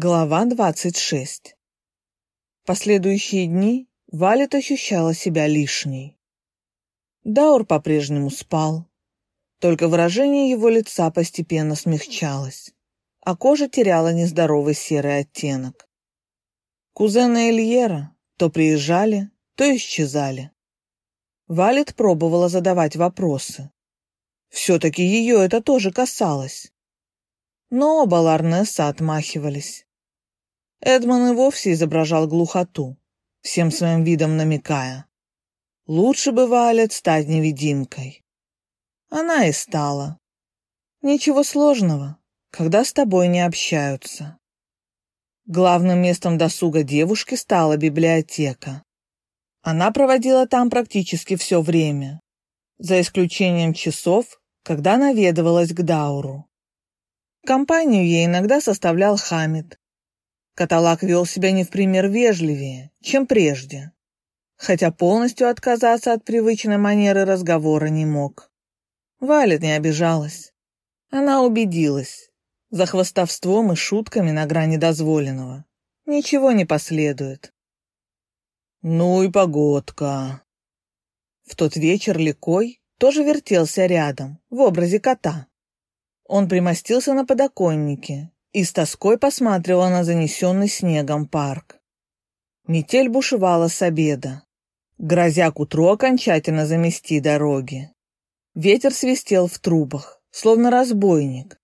Глава 26. Последующие дни Валет ощущала себя лишней. Даур по-прежнему спал, только выражение его лица постепенно смягчалось, а кожа теряла нездоровый серый оттенок. Кузены Эльера то приезжали, то исчезали. Валет пробовала задавать вопросы. Все-таки ее это тоже касалось но оба Ларнесса отмахивались. Эдмон и вовсе изображал глухоту, всем своим видом намекая. Лучше бы Валет стать невидимкой. Она и стала. Ничего сложного, когда с тобой не общаются. Главным местом досуга девушки стала библиотека. Она проводила там практически все время, за исключением часов, когда наведывалась к Дауру. Компанию ей иногда составлял Хамид. Каталак вел себя не в пример вежливее, чем прежде, хотя полностью отказаться от привычной манеры разговора не мог. Валет не обижалась. Она убедилась, за хвостовством и шутками на грани дозволенного ничего не последует. «Ну и погодка!» В тот вечер Ликой тоже вертелся рядом, в образе кота. Он примостился на подоконнике и с тоской посматривал на занесенный снегом парк. Метель бушевала с обеда, грозя к утру окончательно замести дороги. Ветер свистел в трубах, словно разбойник.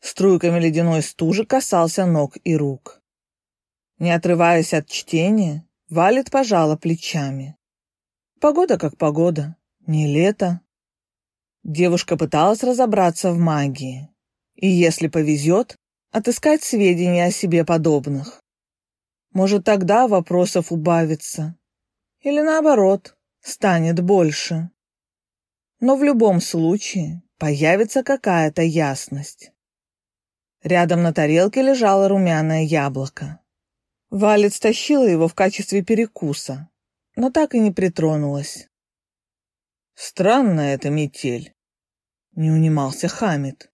Струйками ледяной стужи касался ног и рук. Не отрываясь от чтения, Валет пожала плечами. Погода как погода, не лето, Девушка пыталась разобраться в магии. И если повезет, отыскать сведения о себе подобных. Может, тогда вопросов убавится. Или наоборот, станет больше. Но в любом случае появится какая-то ясность. Рядом на тарелке лежало румяное яблоко. Валет стащила его в качестве перекуса, но так и не притронулась. Странная эта метель. Не унимался Хамид.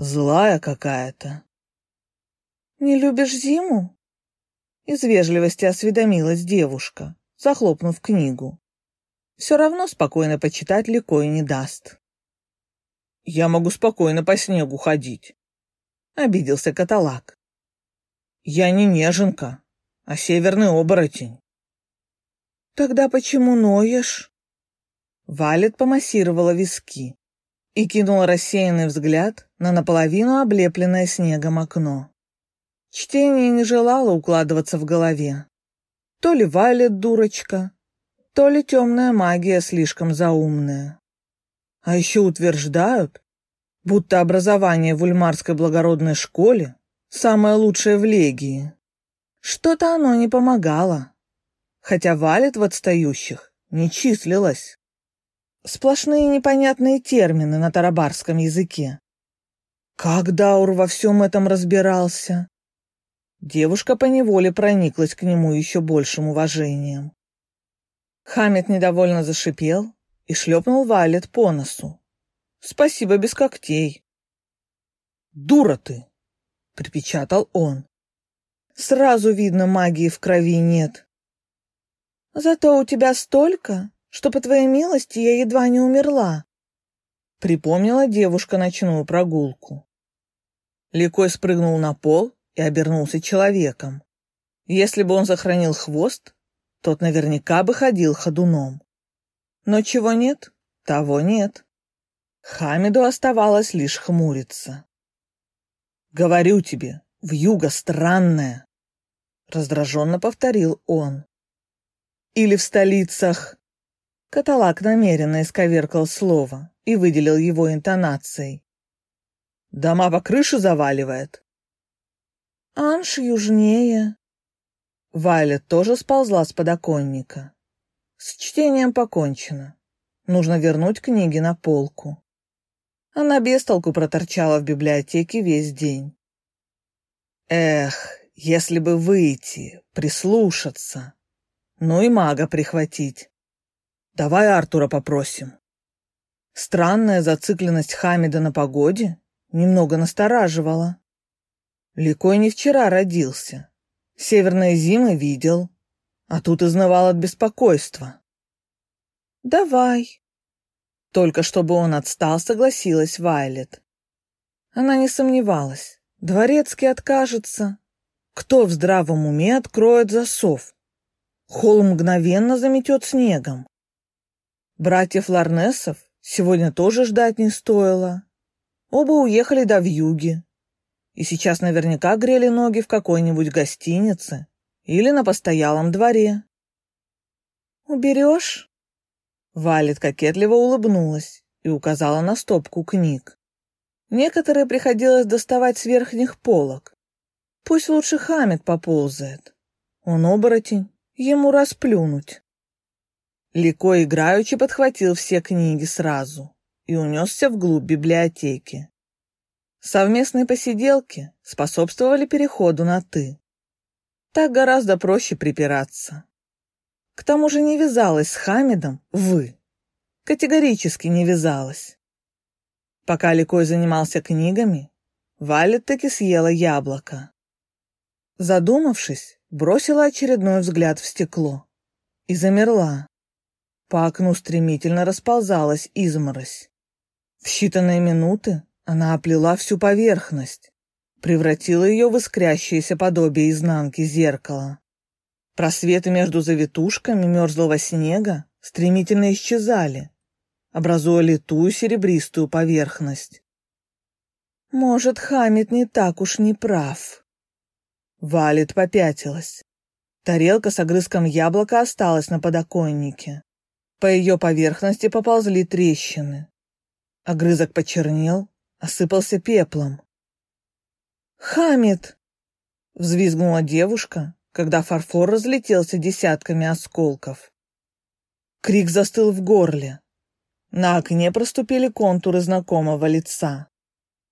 Злая какая-то. Не любишь зиму? Из вежливости осведомилась девушка, захлопнув книгу. Все равно спокойно почитать Ликой не даст. Я могу спокойно по снегу ходить. Обиделся каталак. Я не неженка, а северный оборотень. Тогда почему ноешь? Валет помассировала виски и кинула рассеянный взгляд на наполовину облепленное снегом окно. Чтение не желало укладываться в голове. То ли Валет дурочка, то ли темная магия слишком заумная. А еще утверждают, будто образование в Ульмарской благородной школе самое лучшее в Легии. Что-то оно не помогало, хотя Валет в отстающих не числилась. Сплошные непонятные термины на тарабарском языке. Как Даур во всем этом разбирался? Девушка поневоле прониклась к нему еще большим уважением. Хамид недовольно зашипел и шлепнул Валет по носу. «Спасибо без когтей». «Дура ты!» — припечатал он. «Сразу видно, магии в крови нет». «Зато у тебя столько, что, по твоей милости, я едва не умерла. Припомнила девушка ночную прогулку. Ликой спрыгнул на пол и обернулся человеком. Если бы он сохранил хвост, тот наверняка бы ходил ходуном. Но чего нет, того нет. Хамиду оставалось лишь хмуриться. «Говорю тебе, в юго странное!» Раздраженно повторил он. «Или в столицах Каталак намеренно исковеркал слово и выделил его интонацией. «Дома по крышу заваливает». «Анш южнее». Вайля тоже сползла с подоконника. С чтением покончено. Нужно вернуть книги на полку. Она без толку проторчала в библиотеке весь день. Эх, если бы выйти, прислушаться. Ну и мага прихватить. Давай Артура попросим. Странная зацикленность Хамида на погоде немного настораживала. Ликой не вчера родился. Северные зимы видел, а тут изнывал от беспокойства. «Давай». Только чтобы он отстал, согласилась Вайлет. Она не сомневалась. Дворецкий откажется. Кто в здравом уме откроет засов? Холл мгновенно заметет снегом. Братьев Ларнесов сегодня тоже ждать не стоило. Оба уехали до вьюги. И сейчас наверняка грели ноги в какой-нибудь гостинице или на постоялом дворе. «Уберешь?» Валет кокетливо улыбнулась и указала на стопку книг. Некоторые приходилось доставать с верхних полок. Пусть лучше Хамед поползает. Он оборотень, ему расплюнуть. Лико играючи подхватил все книги сразу и унесся вглубь библиотеки. Совместные посиделки способствовали переходу на «ты». Так гораздо проще припираться. К тому же не вязалась с Хамидом «вы». Категорически не вязалась. Пока Ликой занимался книгами, Валет таки съела яблоко. Задумавшись, бросила очередной взгляд в стекло и замерла. По окну стремительно расползалась изморозь. В считанные минуты она оплела всю поверхность, превратила ее в искрящееся подобие изнанки зеркала. Просветы между завитушками мерзлого снега стремительно исчезали, образуя литую серебристую поверхность. Может, Хамид не так уж не прав. Валит попятилась. Тарелка с огрызком яблока осталась на подоконнике. По ее поверхности поползли трещины. Огрызок почернел, осыпался пеплом. «Хамид!» — взвизгнула девушка, когда фарфор разлетелся десятками осколков. Крик застыл в горле. На окне проступили контуры знакомого лица.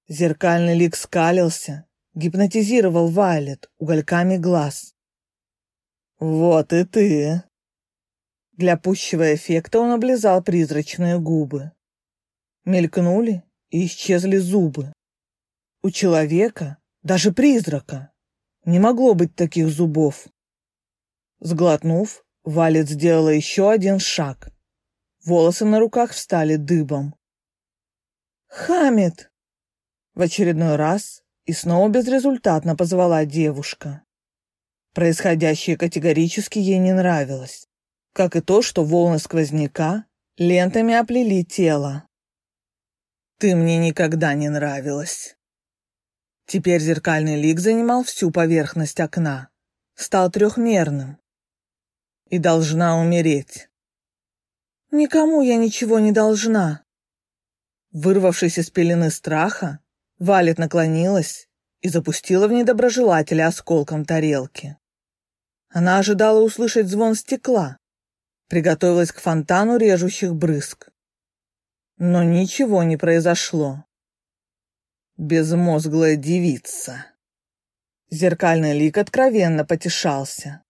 Зеркальный лик скалился, гипнотизировал Вайлет угольками глаз. «Вот и ты!» Для пущего эффекта он облизал призрачные губы. Мелькнули и исчезли зубы. У человека, даже призрака, не могло быть таких зубов. Сглотнув, Валет сделала еще один шаг. Волосы на руках встали дыбом. «Хамид!» В очередной раз и снова безрезультатно позвала девушка. Происходящее категорически ей не нравилось, как и то, что волны сквозняка лентами оплели тело. «Ты мне никогда не нравилась». Теперь зеркальный лик занимал всю поверхность окна, стал трехмерным. И должна умереть. «Никому я ничего не должна». Вырвавшись из пелены страха, Валет наклонилась и запустила в недоброжелателя осколком тарелки. Она ожидала услышать звон стекла, приготовилась к фонтану режущих брызг. Но ничего не произошло. Безмозглая девица. Зеркальный лик откровенно потешался.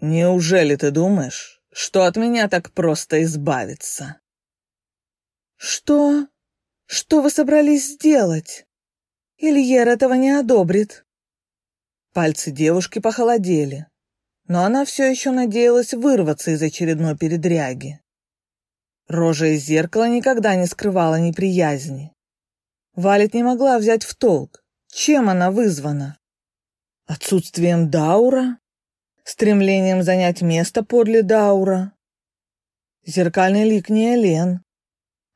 «Неужели ты думаешь, что от меня так просто избавиться?» «Что?» Что вы собрались сделать? Ильер этого не одобрит. Пальцы девушки похолодели, но она все еще надеялась вырваться из очередной передряги. Рожа из зеркала никогда не скрывала неприязни. Валет не могла взять в толк, чем она вызвана. Отсутствием Даура? Стремлением занять место подле Даура? Зеркальный лик не Элен,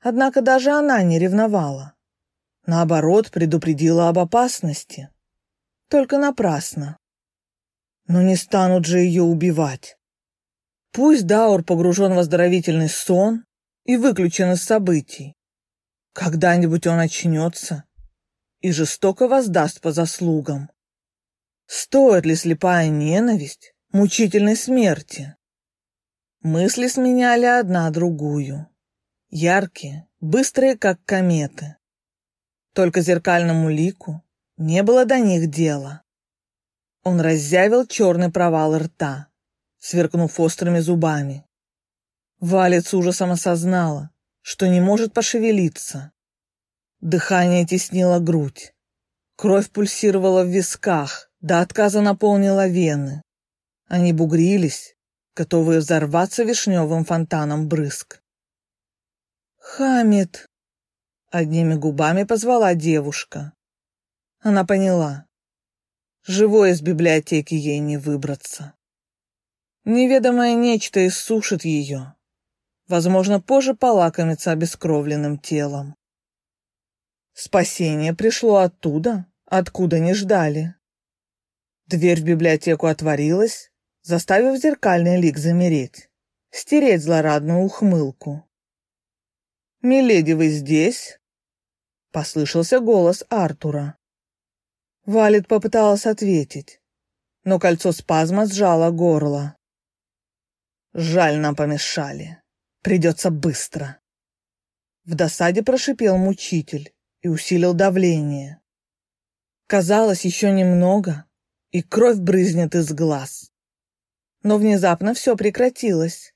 Однако даже она не ревновала. Наоборот, предупредила об опасности. Только напрасно. Но не станут же ее убивать. Пусть Даур погружен в оздоровительный сон и выключен из событий. Когда-нибудь он очнется и жестоко воздаст по заслугам. Стоит ли слепая ненависть мучительной смерти? Мысли сменяли одна другую яркие, быстрые, как кометы. Только зеркальному лику не было до них дела. Он раззявил черный провал рта, сверкнув острыми зубами. Валец с ужасом осознала, что не может пошевелиться. Дыхание теснило грудь. Кровь пульсировала в висках, до отказа наполнила вены. Они бугрились, готовые взорваться вишневым фонтаном брызг. «Хамид!» — одними губами позвала девушка. Она поняла. Живой из библиотеки ей не выбраться. Неведомое нечто иссушит ее. Возможно, позже полакомится обескровленным телом. Спасение пришло оттуда, откуда не ждали. Дверь в библиотеку отворилась, заставив зеркальный лик замереть, стереть злорадную ухмылку. «Миледи, вы здесь?» — послышался голос Артура. Валет попыталась ответить, но кольцо спазма сжало горло. «Жаль, нам помешали. Придется быстро». В досаде прошипел мучитель и усилил давление. Казалось, еще немного, и кровь брызнет из глаз. Но внезапно все прекратилось.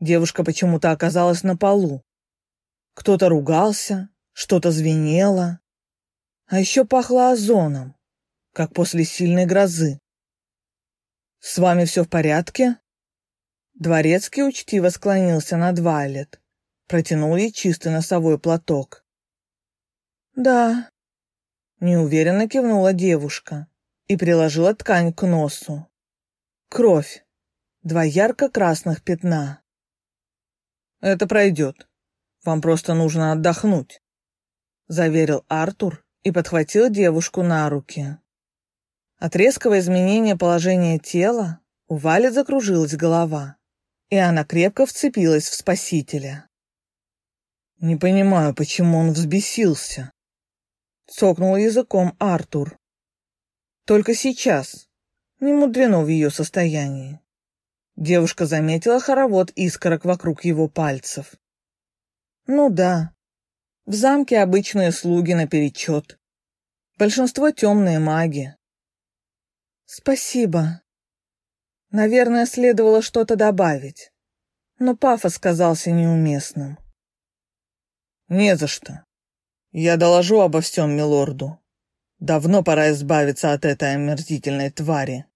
Девушка почему-то оказалась на полу. Кто-то ругался, что-то звенело. А еще пахло озоном, как после сильной грозы. «С вами все в порядке?» Дворецкий учтиво склонился над Вайлет, протянул ей чистый носовой платок. «Да», — неуверенно кивнула девушка и приложила ткань к носу. Кровь. Два ярко-красных пятна. «Это пройдет. Вам просто нужно отдохнуть», — заверил Артур и подхватил девушку на руки. От резкого изменения положения тела у Вали закружилась голова, и она крепко вцепилась в спасителя. «Не понимаю, почему он взбесился», — цокнул языком Артур. Только сейчас, не мудрено в ее состоянии. Девушка заметила хоровод искорок вокруг его пальцев. Ну да, в замке обычные слуги наперечет. Большинство темные маги. Спасибо. Наверное, следовало что-то добавить, но пафос казался неуместным. Не за что. Я доложу обо всем милорду. Давно пора избавиться от этой омерзительной твари.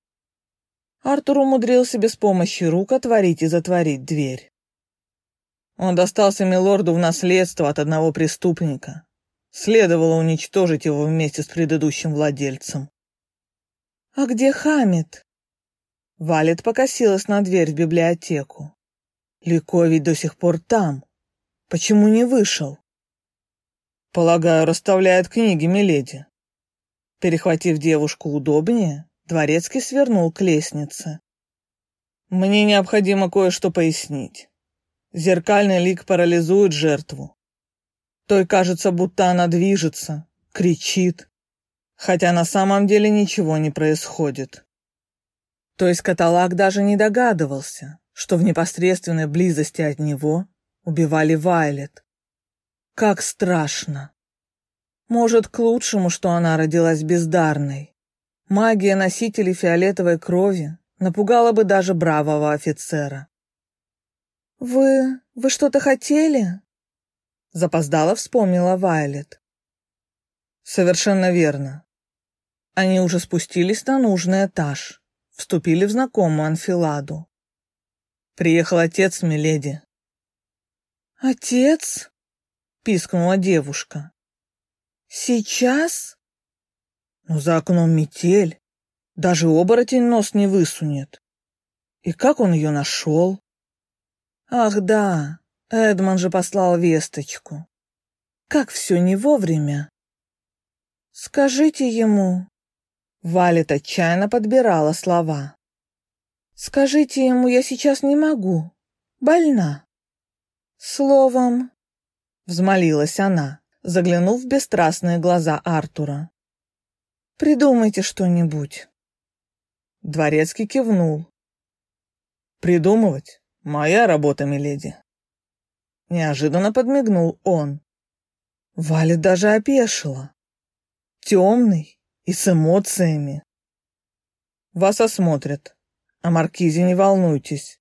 Артур умудрился без помощи рук отворить и затворить дверь. Он достался милорду в наследство от одного преступника. Следовало уничтожить его вместе с предыдущим владельцем. «А где Хамид?» Валет покосилась на дверь в библиотеку. Лико ведь до сих пор там. Почему не вышел? Полагаю, расставляет книги, миледи. Перехватив девушку удобнее, дворецкий свернул к лестнице. Мне необходимо кое-что пояснить. Зеркальный лик парализует жертву. Той кажется, будто она движется, кричит, хотя на самом деле ничего не происходит. То есть каталаг даже не догадывался, что в непосредственной близости от него убивали Вайлет. Как страшно. Может, к лучшему, что она родилась бездарной. Магия носителей фиолетовой крови напугала бы даже бравого офицера. «Вы... вы что-то хотели?» Запоздала вспомнила Вайлет. «Совершенно верно. Они уже спустились на нужный этаж, вступили в знакомую анфиладу. Приехал отец Миледи». «Отец?» — пискнула девушка. «Сейчас?» «Ну, за окном метель. Даже оборотень нос не высунет. И как он ее нашел?» Ах да, Эдмон же послал весточку. Как все не вовремя. Скажите ему. Валет отчаянно подбирала слова. Скажите ему, я сейчас не могу. Больна. Словом, взмолилась она, заглянув в бесстрастные глаза Артура. Придумайте что-нибудь. Дворецкий кивнул. Придумывать? «Моя работа, миледи». Неожиданно подмигнул он. Валя даже опешила. Темный и с эмоциями. Вас осмотрят. О Маркизе не волнуйтесь.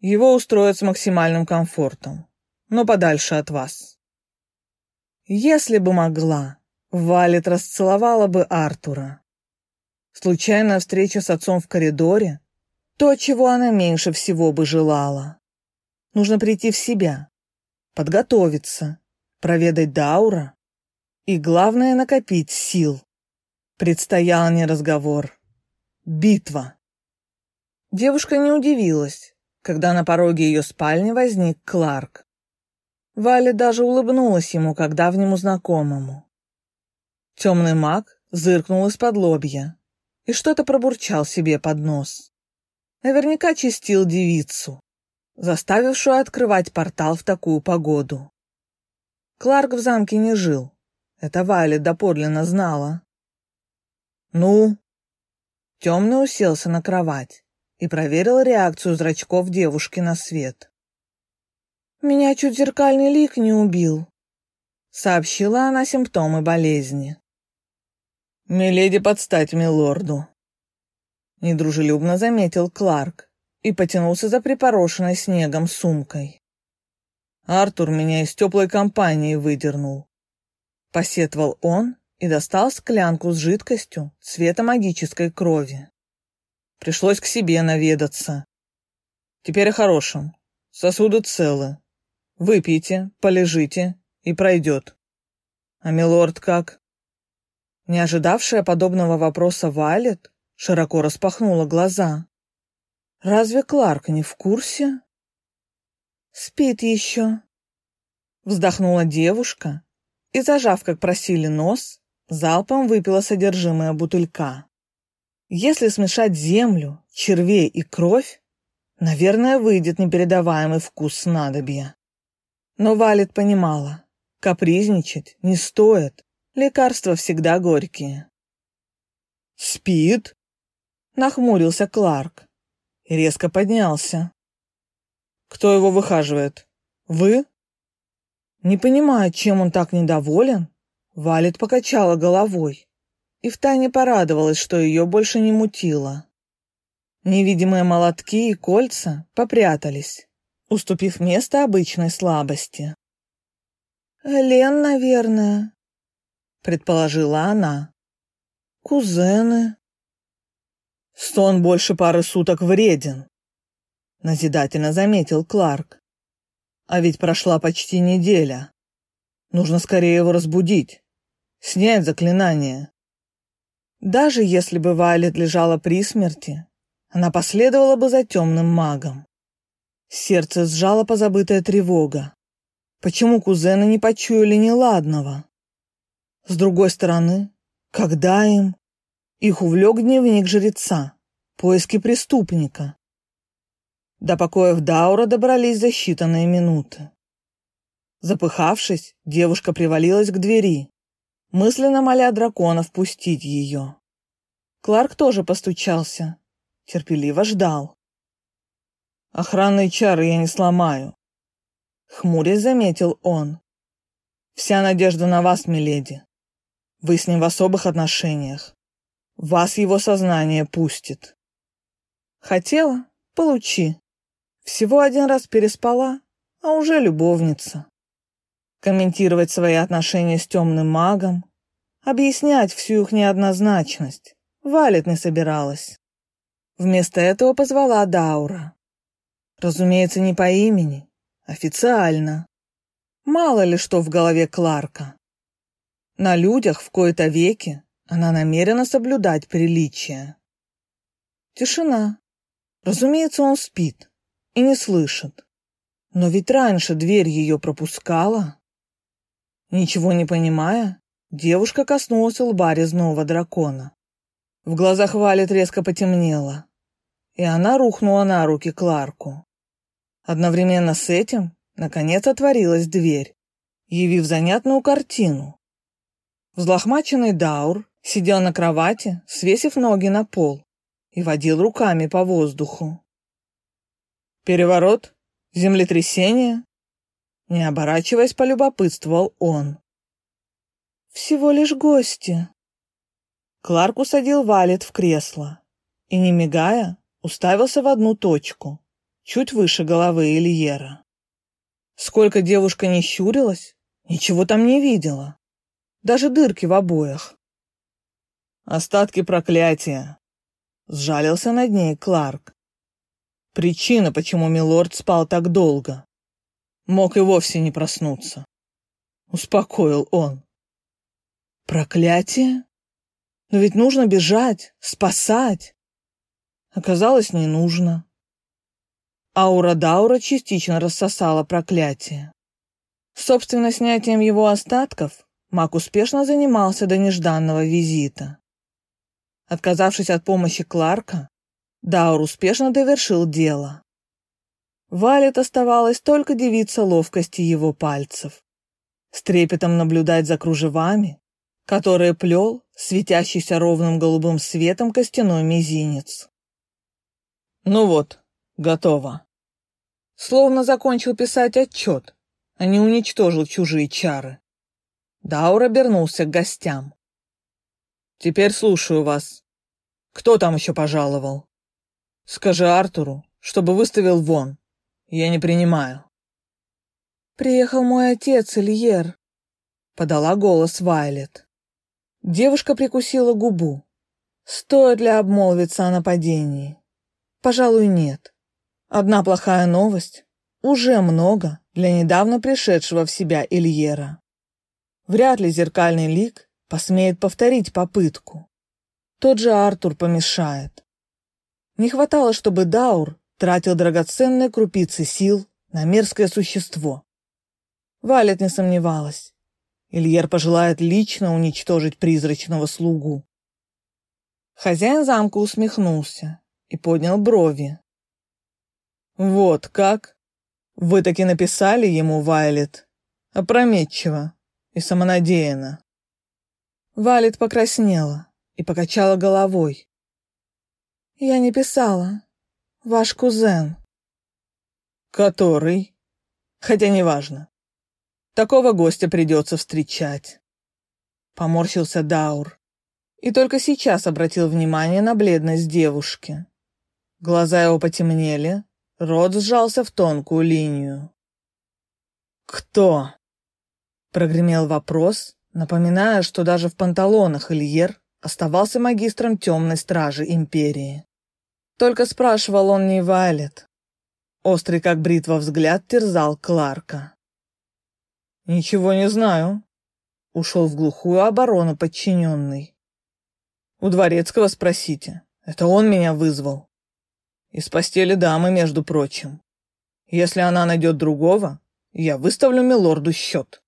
Его устроят с максимальным комфортом, но подальше от вас. Если бы могла, Валет расцеловала бы Артура. Случайная встреча с отцом в коридоре — то, чего она меньше всего бы желала. Нужно прийти в себя, подготовиться, проведать Даура и, главное, накопить сил. Предстоял не разговор. Битва. Девушка не удивилась, когда на пороге ее спальни возник Кларк. Валя даже улыбнулась ему, как давнему знакомому. Темный маг зыркнул из-под лобья и что-то пробурчал себе под нос. Наверняка чистил девицу, заставившую открывать портал в такую погоду. Кларк в замке не жил, это Валя доподлинно знала. «Ну?» Темный уселся на кровать и проверил реакцию зрачков девушки на свет. «Меня чуть зеркальный лик не убил», — сообщила она симптомы болезни. «Миледи подстать милорду», — недружелюбно заметил Кларк и потянулся за припорошенной снегом сумкой. «Артур меня из теплой компании выдернул», — посетовал он и достал склянку с жидкостью цвета магической крови. Пришлось к себе наведаться. Теперь о хорошем. Сосуды целы. Выпейте, полежите, и пройдет. А милорд как? Не ожидавшая подобного вопроса Валет широко распахнула глаза. Разве Кларк не в курсе? Спит еще. Вздохнула девушка и, зажав, как просили нос, залпом выпила содержимое бутылька. Если смешать землю, червей и кровь, наверное, выйдет непередаваемый вкус снадобья. Но Валет понимала, капризничать не стоит, лекарства всегда горькие. «Спит?» — нахмурился Кларк и резко поднялся. «Кто его выхаживает? Вы?» Не понимая, чем он так недоволен, Валет покачала головой и втайне порадовалась, что ее больше не мутило. Невидимые молотки и кольца попрятались, уступив место обычной слабости. «Лен, наверное», — предположила она. «Кузены». «Сон больше пары суток вреден», — назидательно заметил Кларк. «А ведь прошла почти неделя. Нужно скорее его разбудить. Снять заклинание. Даже если бы Вайлет лежала при смерти, она последовала бы за темным магом. Сердце сжало позабытая тревога. Почему кузены не почуяли неладного? С другой стороны, когда им? Их увлек дневник жреца, поиски преступника. До покоев Даура добрались за считанные минуты. Запыхавшись, девушка привалилась к двери, мысленно моля дракона впустить ее. Кларк тоже постучался, терпеливо ждал. «Охранные чары я не сломаю», — хмурясь заметил он. «Вся надежда на вас, миледи. Вы с ним в особых отношениях. Вас его сознание пустит». «Хотела? Получи. Всего один раз переспала, а уже любовница» комментировать свои отношения с темным магом, объяснять всю их неоднозначность. Валет не собиралась. Вместо этого позвала Даура. Разумеется, не по имени, официально. Мало ли что в голове Кларка. На людях в кои-то веки она намерена соблюдать приличия. Тишина. Разумеется, он спит и не слышит. Но ведь раньше дверь ее пропускала. Ничего не понимая, девушка коснулась лба резного дракона. В глазах Валет резко потемнело, и она рухнула на руки Кларку. Одновременно с этим, наконец, отворилась дверь, явив занятную картину. Взлохмаченный Даур сидел на кровати, свесив ноги на пол, и водил руками по воздуху. «Переворот? Землетрясение?» Не оборачиваясь, полюбопытствовал он. «Всего лишь гости». Кларк усадил Валет в кресло и, не мигая, уставился в одну точку, чуть выше головы Ильера. Сколько девушка не щурилась, ничего там не видела. Даже дырки в обоях. Остатки проклятия. Сжалился над ней Кларк. Причина, почему милорд спал так долго. Мог и вовсе не проснуться. Успокоил он. Проклятие? Но ведь нужно бежать, спасать. Оказалось, не нужно. Аура Даура частично рассосала проклятие. Собственно, снятием его остатков маг успешно занимался до нежданного визита. Отказавшись от помощи Кларка, Даур успешно довершил дело. Валет оставалось только девиться ловкости его пальцев, с трепетом наблюдать за кружевами, которые плел светящийся ровным голубым светом костяной мизинец. Ну вот, готово. Словно закончил писать отчет, а не уничтожил чужие чары. Даур обернулся к гостям. «Теперь слушаю вас. Кто там еще пожаловал? Скажи Артуру, чтобы выставил вон. Я не принимаю». «Приехал мой отец, Ильер», — подала голос Вайлет. Девушка прикусила губу. Стоит ли обмолвиться о нападении? Пожалуй, нет. Одна плохая новость — уже много для недавно пришедшего в себя Ильера. Вряд ли зеркальный лик посмеет повторить попытку. Тот же Артур помешает. Не хватало, чтобы Даур тратил драгоценные крупицы сил на мерзкое существо. Валет не сомневалась. Ильер пожелает лично уничтожить призрачного слугу. Хозяин замка усмехнулся и поднял брови. «Вот как? Вы таки написали ему, Вайлет? Опрометчиво и самонадеянно». Вайлет покраснела и покачала головой. «Я не писала. Ваш кузен». «Который?» «Хотя неважно. Такого гостя придется встречать». Поморщился Даур и только сейчас обратил внимание на бледность девушки. Глаза его потемнели, рот сжался в тонкую линию. «Кто?» — прогремел вопрос, напоминая, что даже в панталонах Ильер оставался магистром темной стражи Империи. Только спрашивал он не Вайлет. Острый, как бритва, взгляд терзал Кларка. «Ничего не знаю», — ушел в глухую оборону подчиненный. «У Дворецкого спросите. Это он меня вызвал. Из постели дамы, между прочим. Если она найдет другого, я выставлю милорду счет.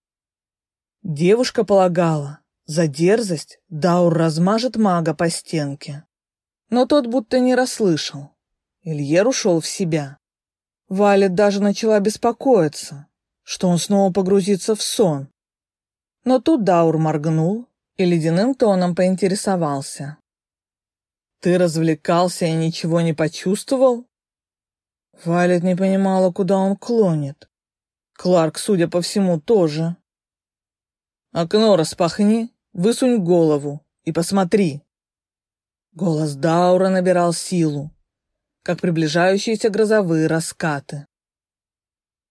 Девушка полагала, за дерзость Даур размажет мага по стенке. Но тот будто не расслышал. Ильер ушел в себя. Валет даже начала беспокоиться, что он снова погрузится в сон. Но тут Даур моргнул и ледяным тоном поинтересовался. Ты развлекался и ничего не почувствовал? Валет не понимала, куда он клонит. Кларк, судя по всему, тоже. Окно распахни, высунь голову и посмотри. Голос Даура набирал силу, как приближающиеся грозовые раскаты.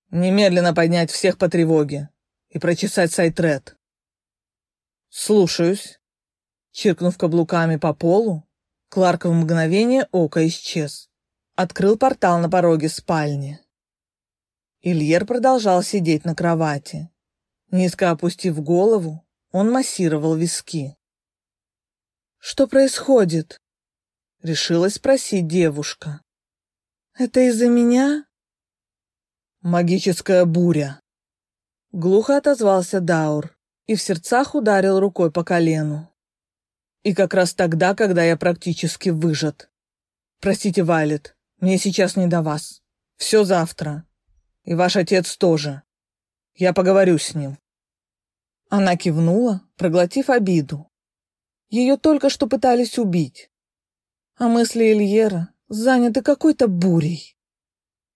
Немедленно поднять всех по тревоге и прочесать сайтред. Слушаюсь. Чиркнув каблуками по полу, Кларк в мгновение ока исчез. Открыл портал на пороге спальни. Ильер продолжал сидеть на кровати. Низко опустив голову, он массировал виски. «Что происходит?» — решилась спросить девушка. «Это из-за меня?» «Магическая буря!» Глухо отозвался Даур и в сердцах ударил рукой по колену. И как раз тогда, когда я практически выжат. Простите, Вайлет, мне сейчас не до вас. Все завтра. И ваш отец тоже. Я поговорю с ним. Она кивнула, проглотив обиду. Ее только что пытались убить. А мысли Ильера заняты какой-то бурей.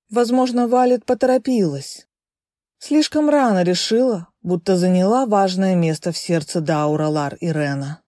Возможно, Валет поторопилась. Слишком рано решила, будто заняла важное место в сердце Даура Лар и Рена.